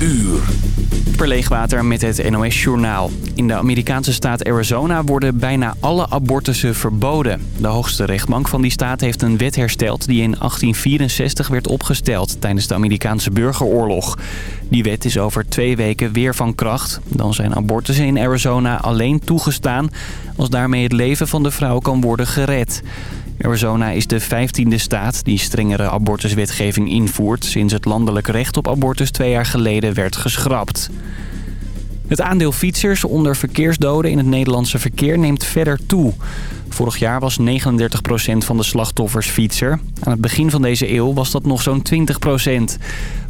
uur. Perleegwater met het NOS Journaal. In de Amerikaanse staat Arizona worden bijna alle abortussen verboden. De hoogste rechtbank van die staat heeft een wet hersteld die in 1864 werd opgesteld tijdens de Amerikaanse burgeroorlog. Die wet is over twee weken weer van kracht. Dan zijn abortussen in Arizona alleen toegestaan als daarmee het leven van de vrouw kan worden gered. Arizona is de vijftiende staat die strengere abortuswetgeving invoert... sinds het landelijk recht op abortus twee jaar geleden werd geschrapt. Het aandeel fietsers onder verkeersdoden in het Nederlandse verkeer neemt verder toe. Vorig jaar was 39% van de slachtoffers fietser. Aan het begin van deze eeuw was dat nog zo'n 20%.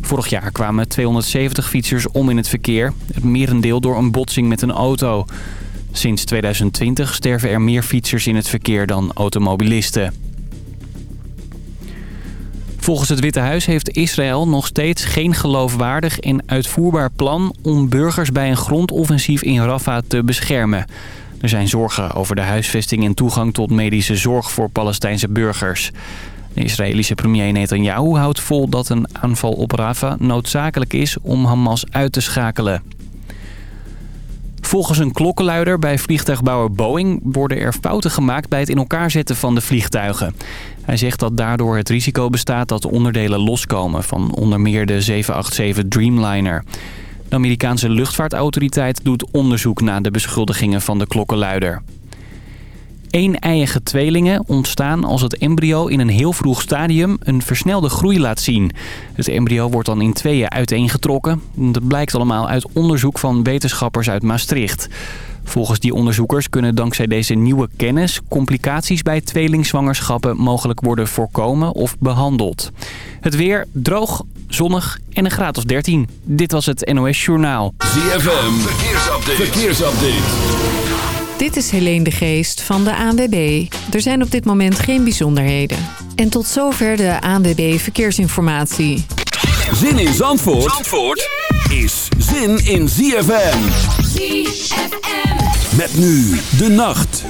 Vorig jaar kwamen 270 fietsers om in het verkeer. Het merendeel door een botsing met een auto. Sinds 2020 sterven er meer fietsers in het verkeer dan automobilisten. Volgens het Witte Huis heeft Israël nog steeds geen geloofwaardig en uitvoerbaar plan... om burgers bij een grondoffensief in Rafah te beschermen. Er zijn zorgen over de huisvesting en toegang tot medische zorg voor Palestijnse burgers. De Israëlische premier Netanyahu houdt vol dat een aanval op Rafah noodzakelijk is om Hamas uit te schakelen. Volgens een klokkenluider bij vliegtuigbouwer Boeing worden er fouten gemaakt bij het in elkaar zetten van de vliegtuigen. Hij zegt dat daardoor het risico bestaat dat onderdelen loskomen van onder meer de 787 Dreamliner. De Amerikaanse luchtvaartautoriteit doet onderzoek naar de beschuldigingen van de klokkenluider. Een-eiige tweelingen ontstaan als het embryo in een heel vroeg stadium een versnelde groei laat zien. Het embryo wordt dan in tweeën uiteengetrokken. Dat blijkt allemaal uit onderzoek van wetenschappers uit Maastricht. Volgens die onderzoekers kunnen dankzij deze nieuwe kennis... complicaties bij tweelingzwangerschappen mogelijk worden voorkomen of behandeld. Het weer droog, zonnig en een graad of 13. Dit was het NOS Journaal. ZFM, verkeersupdate. verkeersupdate. Dit is Helene de Geest van de ANWB. Er zijn op dit moment geen bijzonderheden. En tot zover de ANWB Verkeersinformatie. Zin in Zandvoort, Zandvoort is zin in ZFM. ZFM. Met nu de nacht.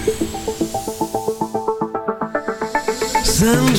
Send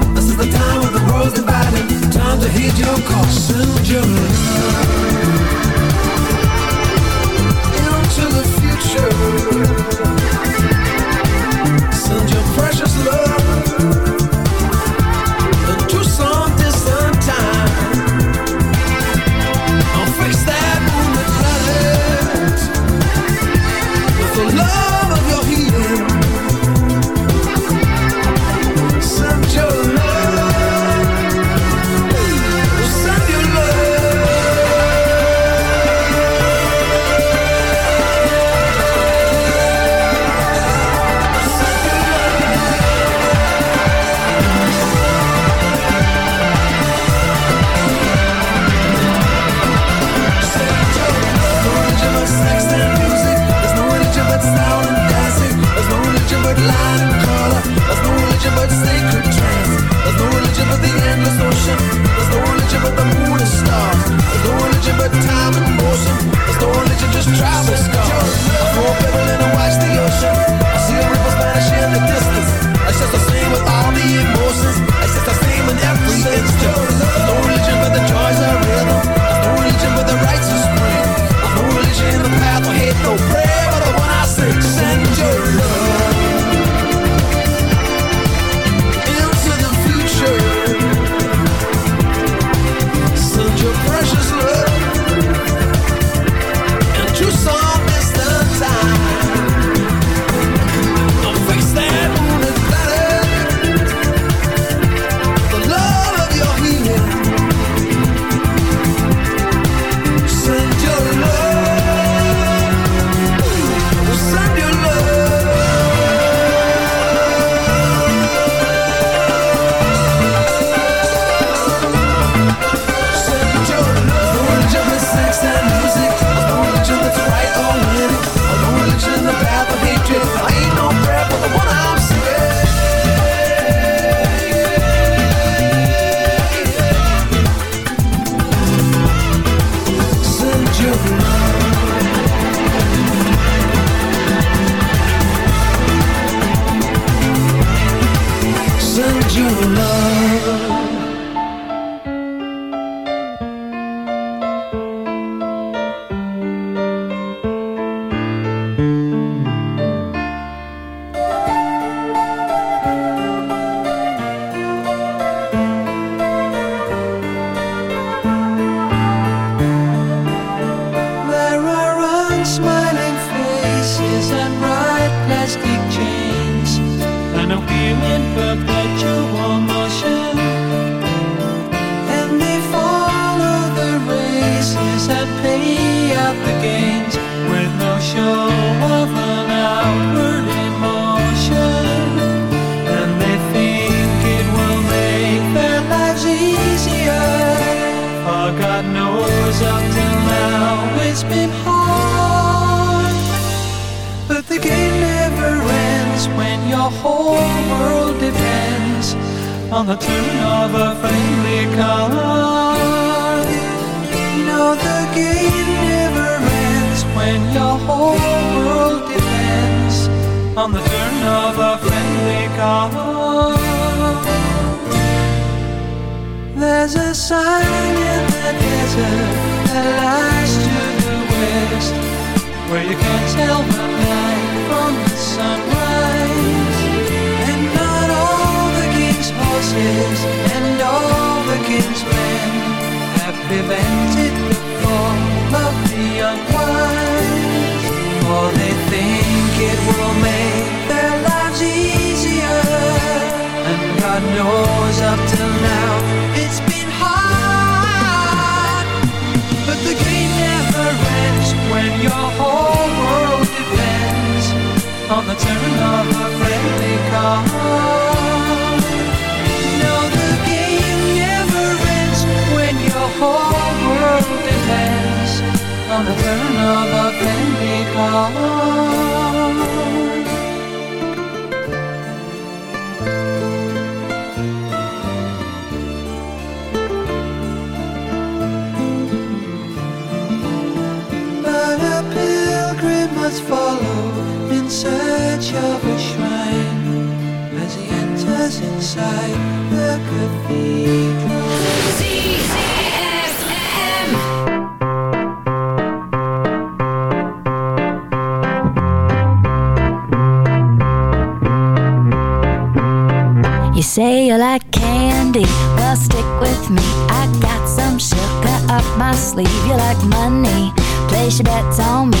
the time when the world's divided. Time to heed your call. Your love into the future. Send your precious love. knows up till now it's been hard. But the game never ends when your whole world depends On the turn of a friendly car. No, the game never ends when your whole world depends On the turn of a friendly car. crowds follow in search of a shrine. As he enters inside the cathedral. ZZFM. You say you like candy, well stick with me. I got some sugar up my sleeve. You like money, place your bets on me.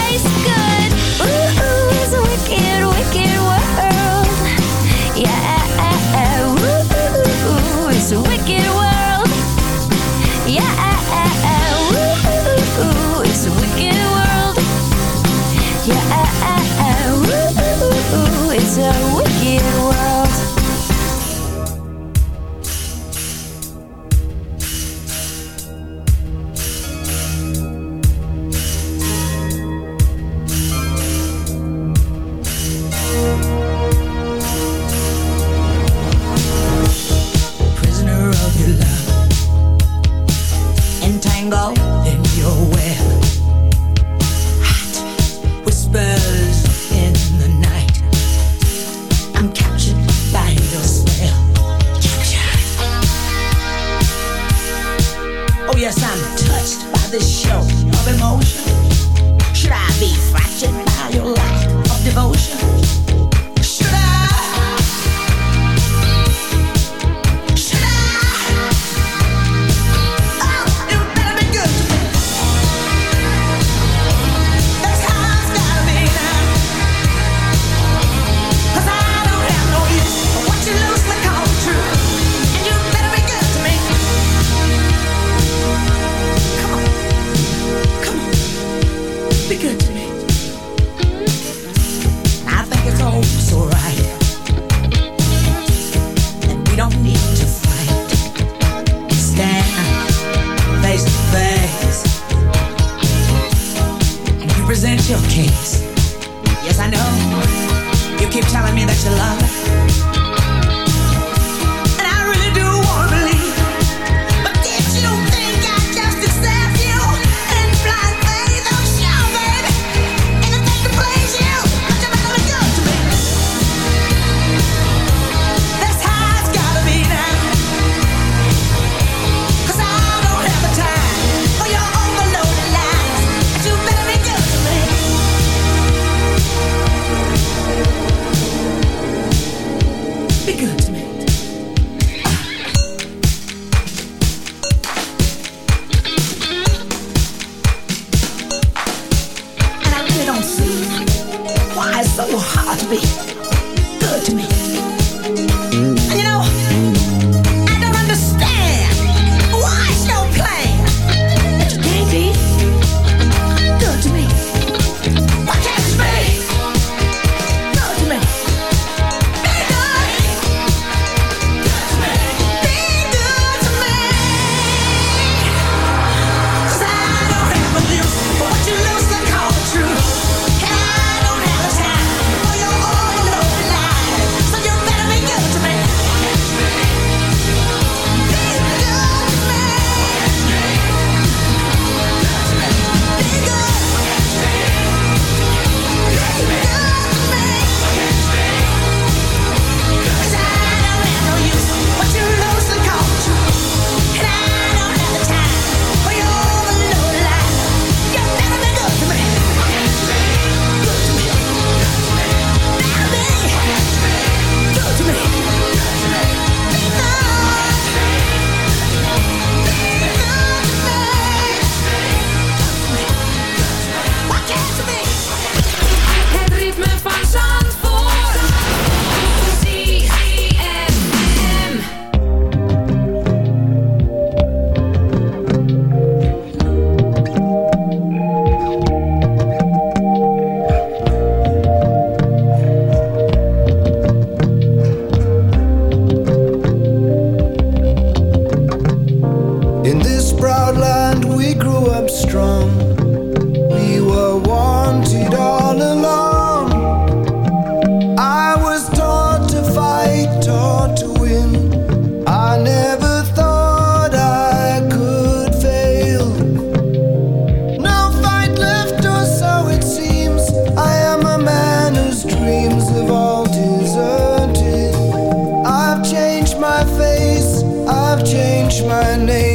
change my name.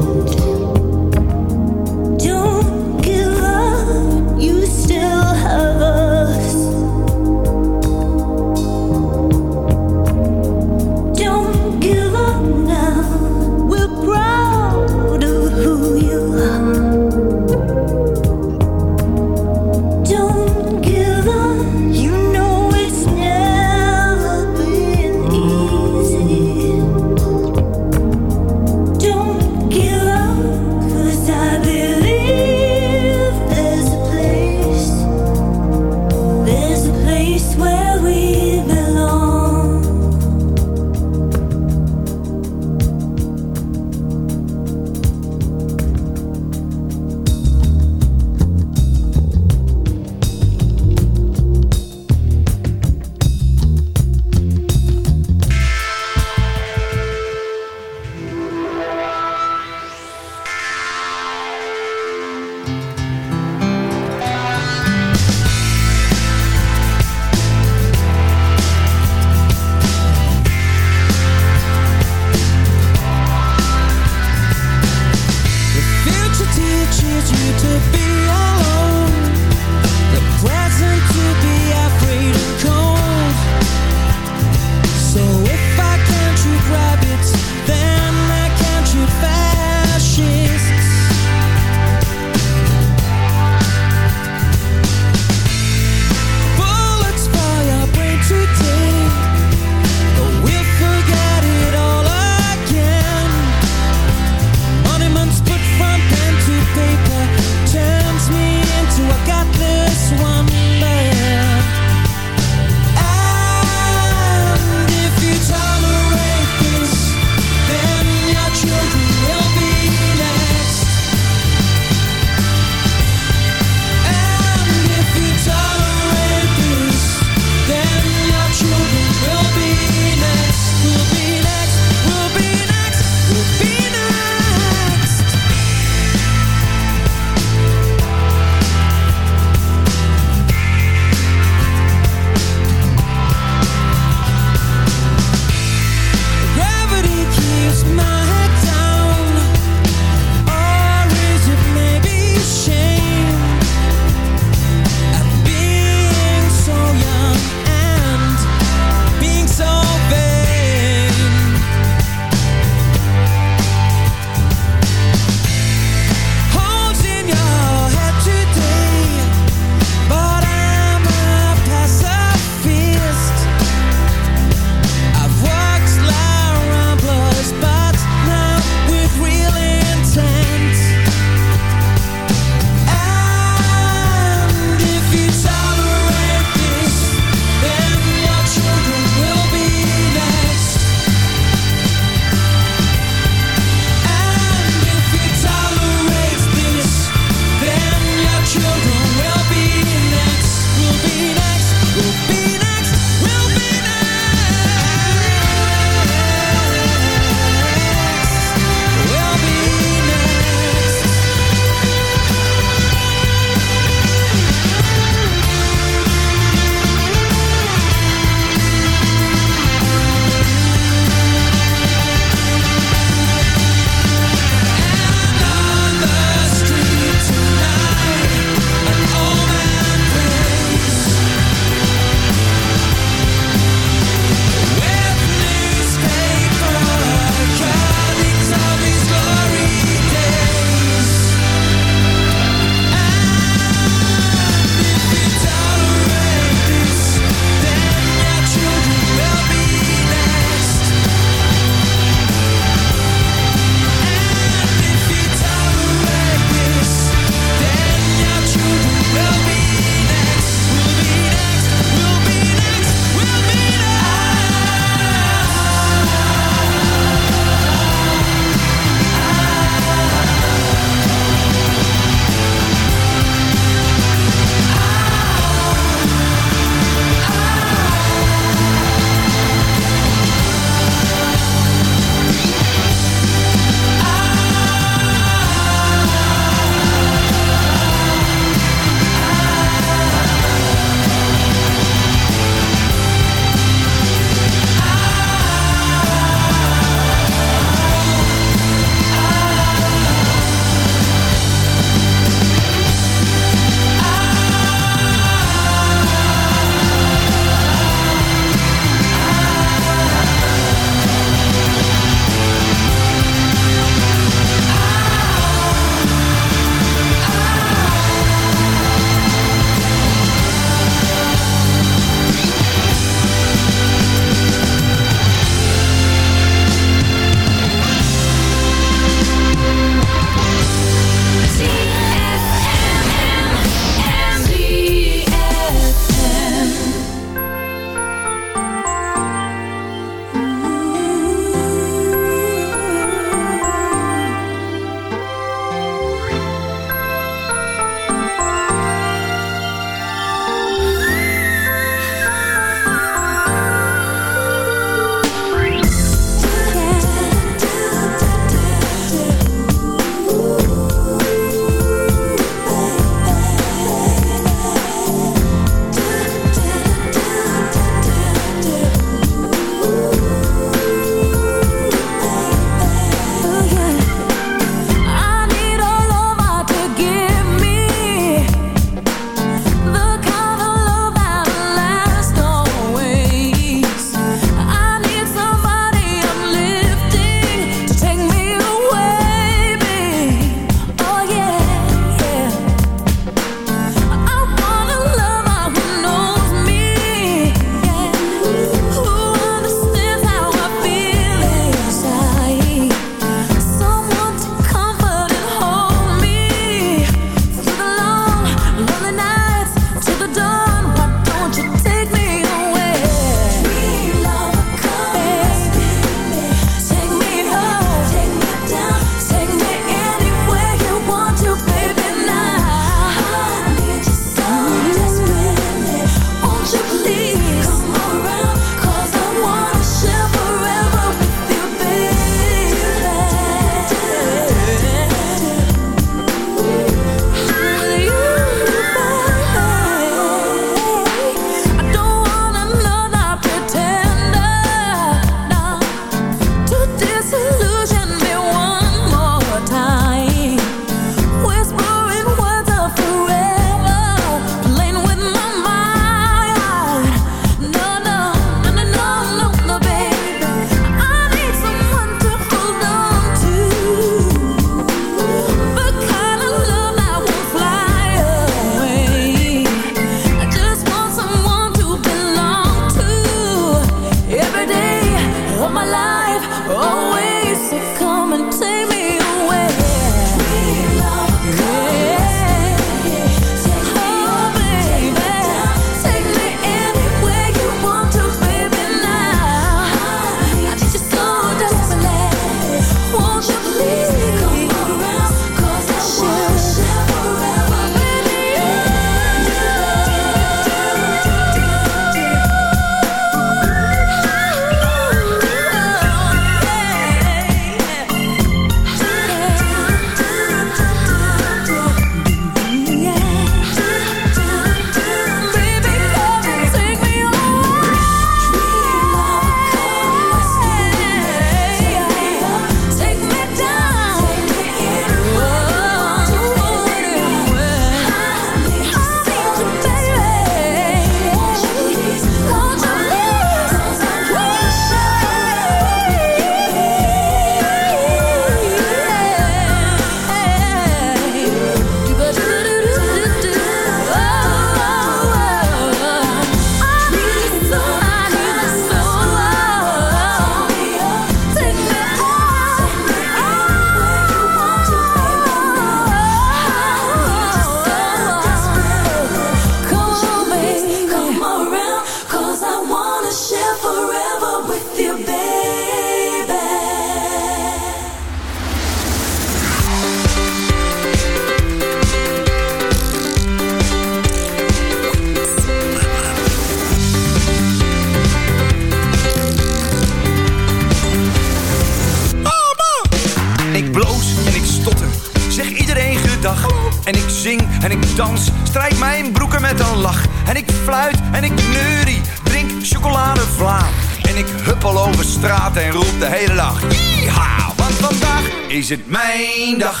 Dans, strijk mijn broeken met een lach. En ik fluit en ik neurie, drink chocoladevla. En ik huppel over straat en roep de hele dag. Yeeha, want vandaag is het mijn dag.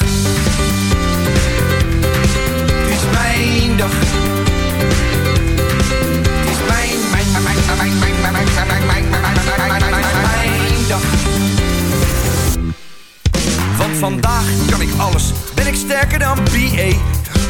Is mijn dag. Is mijn, mijn, mijn, mijn, mijn, mijn, mijn, mijn, mijn, mijn, mijn, mijn, mijn, mijn dag. Want vandaag kan ik alles, ben ik sterker dan BA.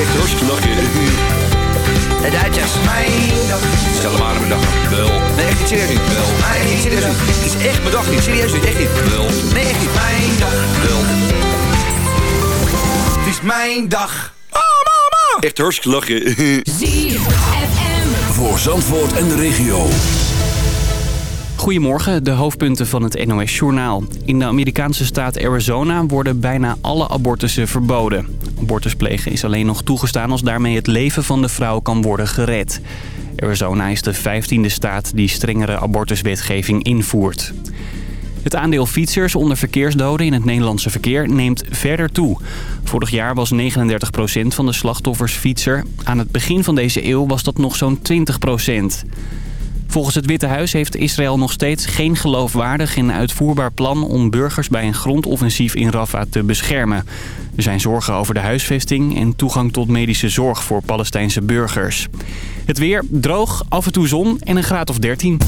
Echt hartstikke lachen. De Duitsers. Mijn dag. Stel hem aan mijn dag. Wel. Nee, echt niet serieus niet. Wel. Nee, niet serieus niet. Het is echt mijn dag niet. Serieus niet. Echt niet. Wel. Nee, echt niet. Mijn dag. Wel. Het is mijn dag. Oh, mama. Echt hartstikke lachen. Voor Zandvoort en de regio. Goedemorgen, de hoofdpunten van het NOS-journaal. In de Amerikaanse staat Arizona worden bijna alle abortussen verboden. Abortus plegen is alleen nog toegestaan als daarmee het leven van de vrouw kan worden gered. Arizona is de vijftiende staat die strengere abortuswetgeving invoert. Het aandeel fietsers onder verkeersdoden in het Nederlandse verkeer neemt verder toe. Vorig jaar was 39% van de slachtoffers fietser. Aan het begin van deze eeuw was dat nog zo'n 20%. Volgens het Witte Huis heeft Israël nog steeds geen geloofwaardig en uitvoerbaar plan om burgers bij een grondoffensief in Rafah te beschermen. Er zijn zorgen over de huisvesting en toegang tot medische zorg voor Palestijnse burgers. Het weer droog, af en toe zon en een graad of 13.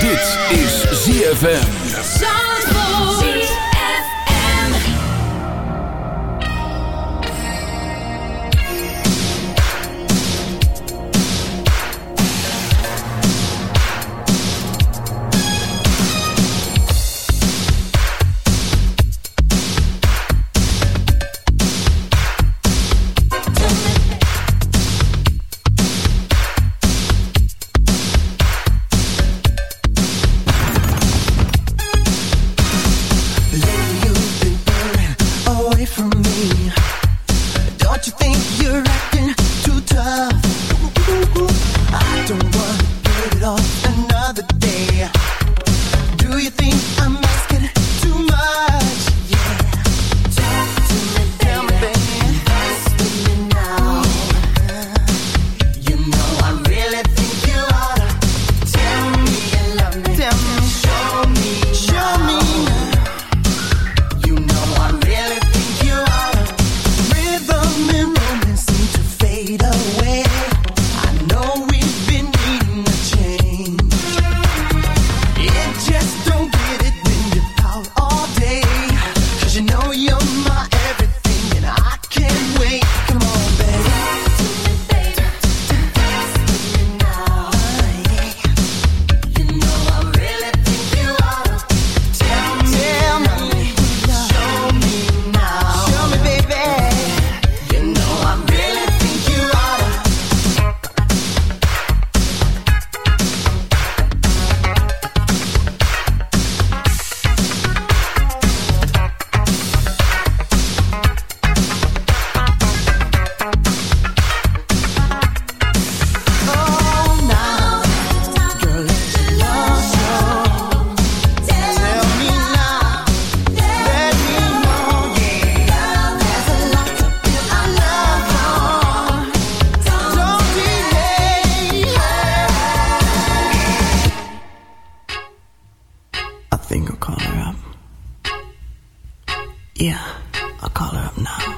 Dit is ZFM. Think I'll call her up. Yeah, I'll call her up now.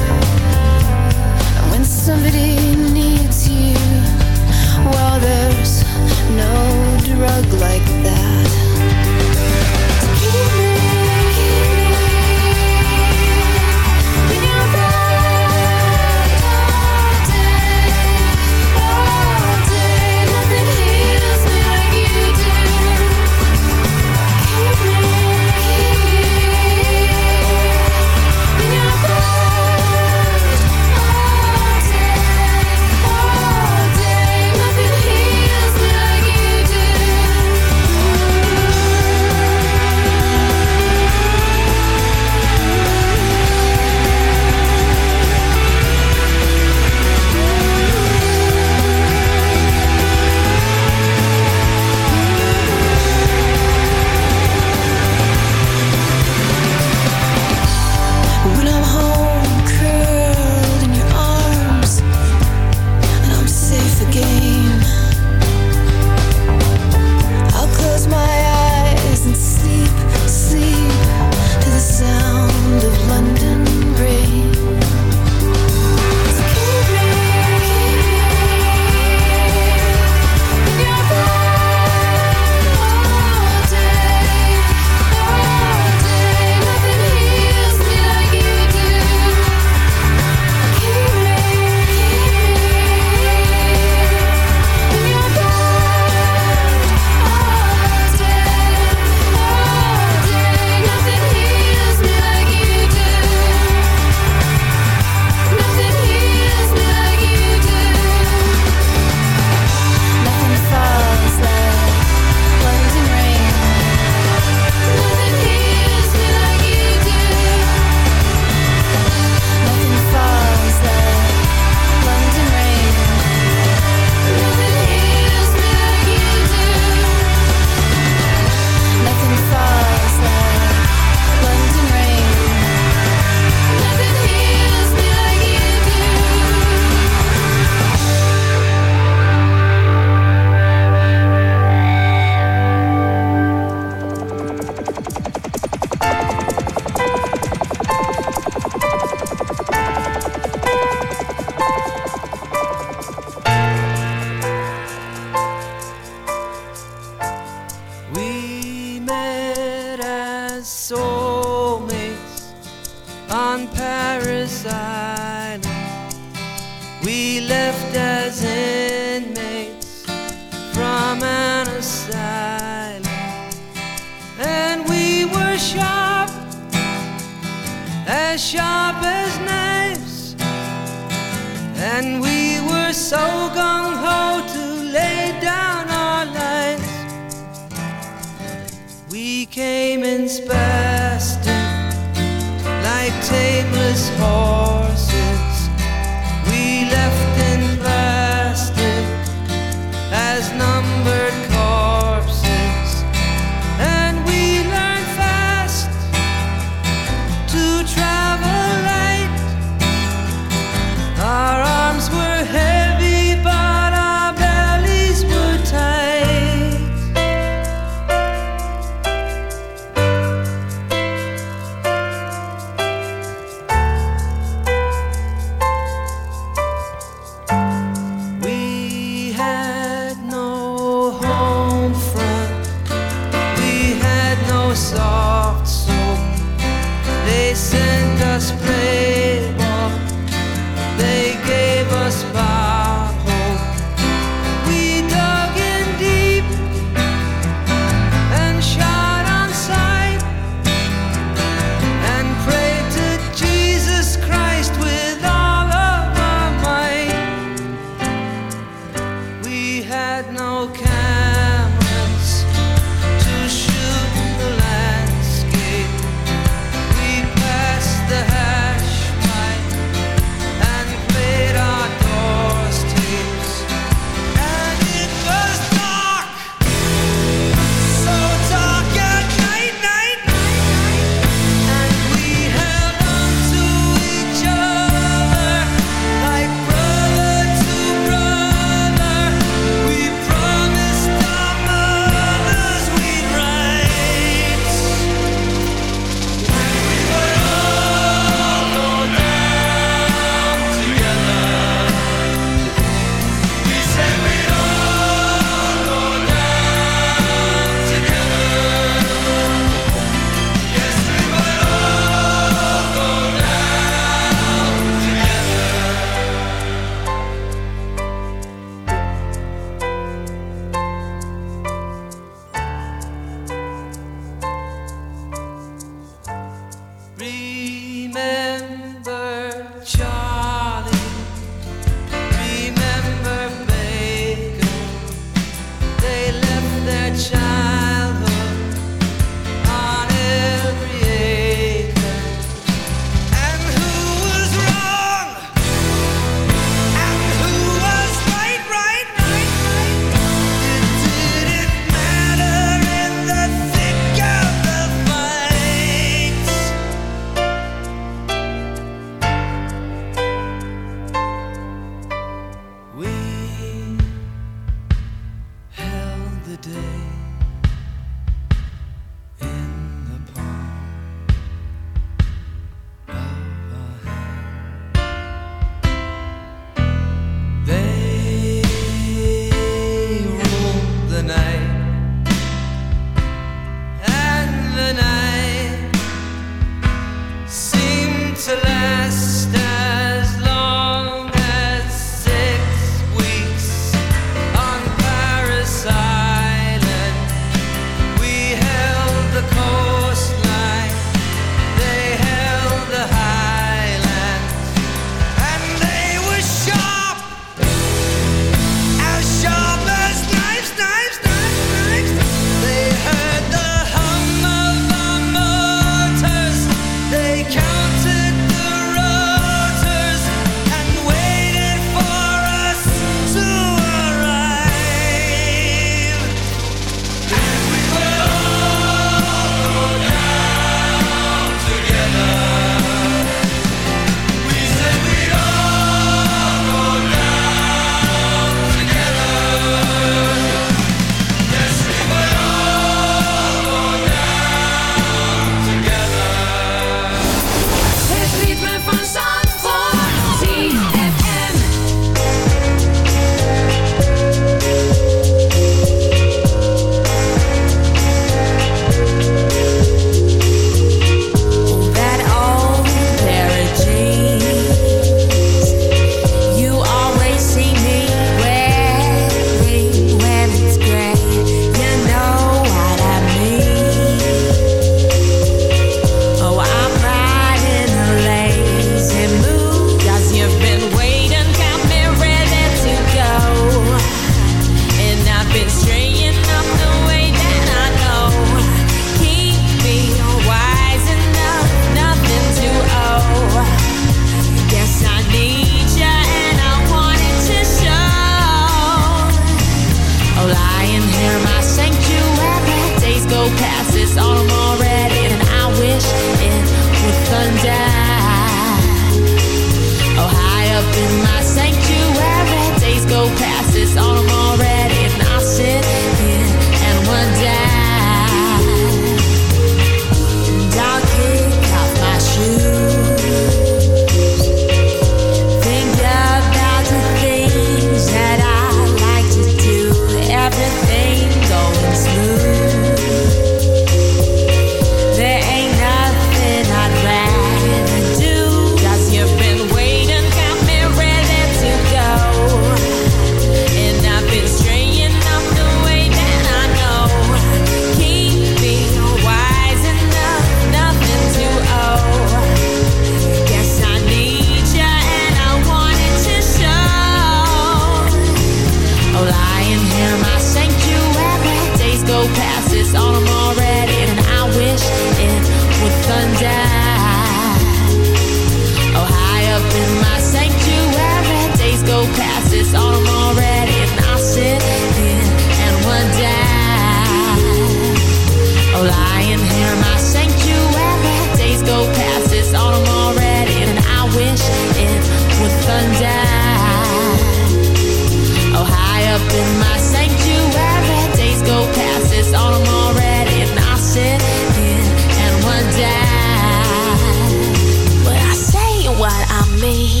me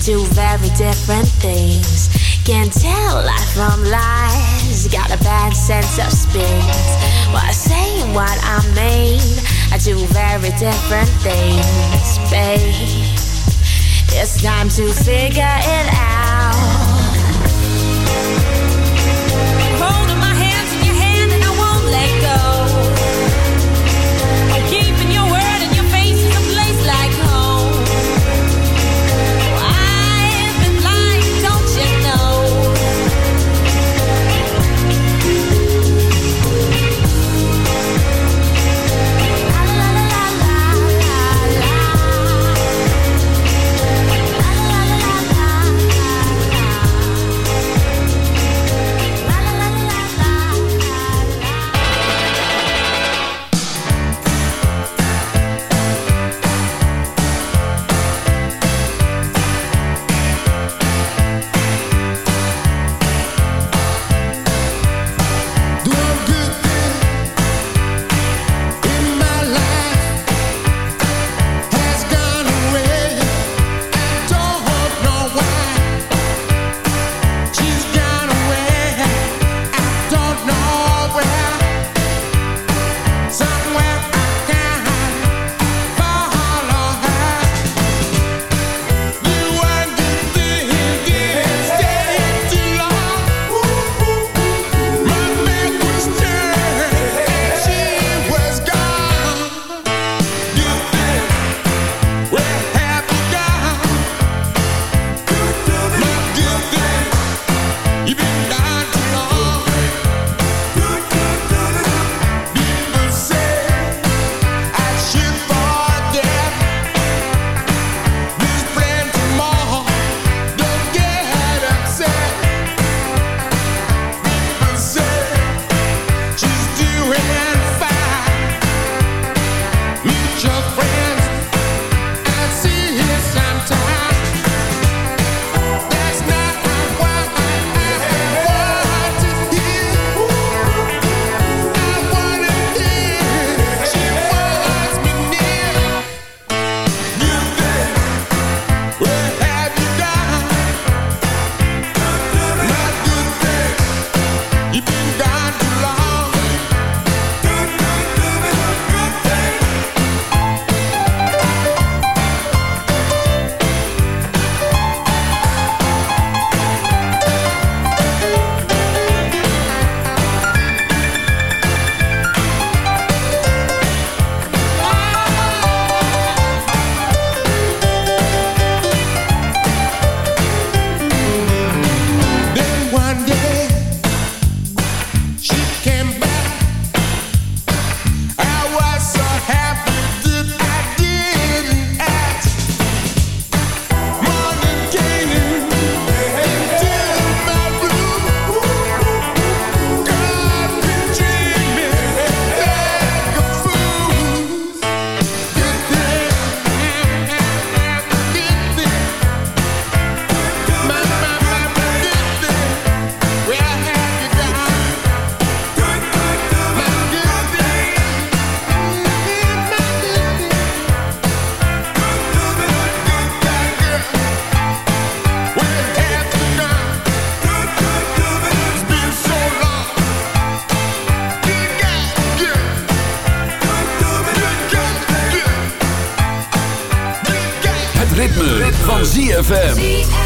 do very different things. Can't tell life from lies. Got a bad sense of spins. What I say and what I mean I do very different things, babe. It's time to figure it out. van ZFM.